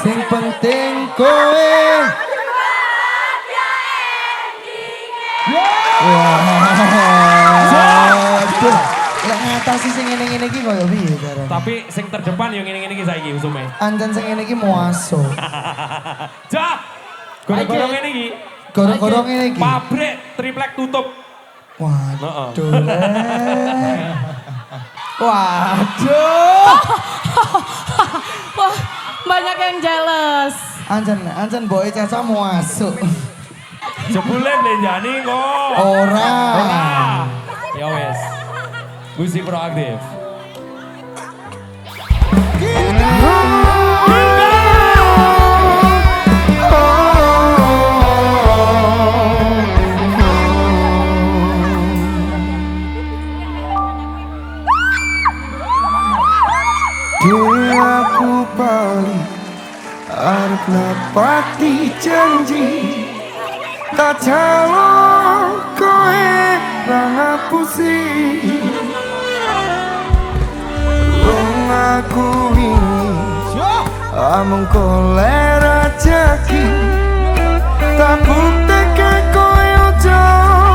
Sing penting kowe lek ngatasi sing ngene-ngene iki koyo piye? Tapi sing terdepan yang ngene-ngene iki saiki usume. Anjan sing ngene iki muaso. Jah. Gorong-gorong ngene iki. Gorong-gorong ngene iki. Pabrik triplek tutup. Waduh. Waduh. Banyak yang jealous. Anjan, anjan boy caca masuk. Jebule blenjani kok. Ora. Ora. Ya wes. Musik proaktif. Dia aku balik Arep nepati janji Tak jauh kowe ra ngapusi. Wong aku ini Amung kolera jaki Tak bukti kowe ojo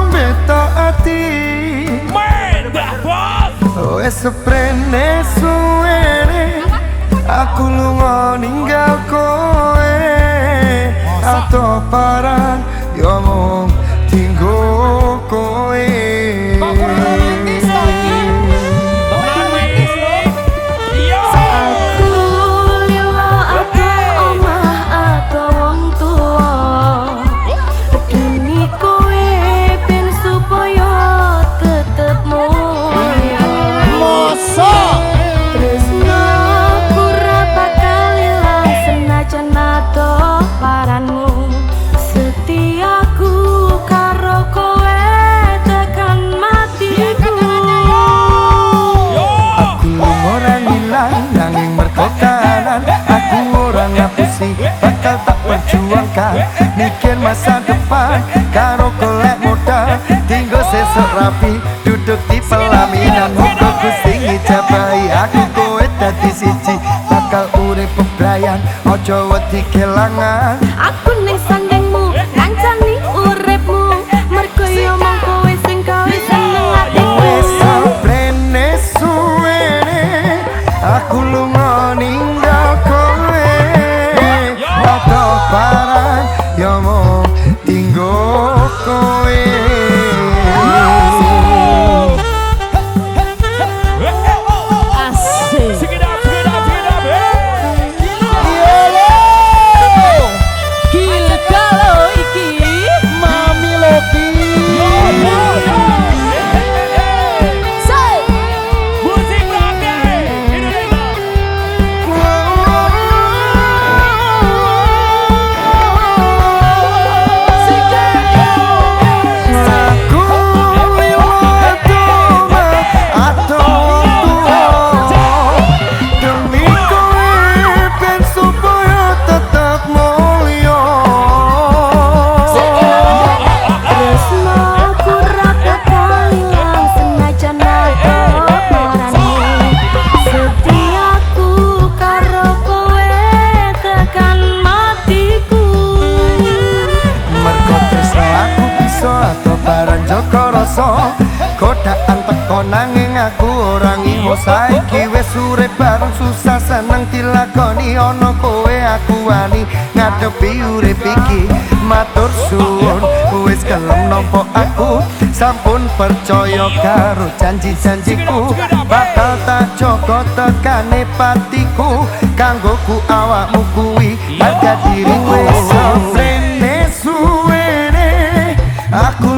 beta ati. Mendah bos. Wes seprene suwene Aku lunga ninggal kowe. Atau paran bakal tak perjuangkan Mikir masa depan. Karo golek modal Tinggal sesok rapi. Duduk di pelaminan Muka gusti ngijabai aku kowe dadi siji Bakal urip bebrayan ojo wedi kelangan joko rasa Godaan teko nanging aku orang iwo saiki wis urip bareng susah seneng dilakoni. Ana kowe aku wani ngadepi urip iki. Matur suwun wis kelem nampa aku. Sampun percaya karo janji-janjiku. Bakal tak jaga tekane patiku. Kanggo ku awakmu kuwi harga diri wis rene suwene aku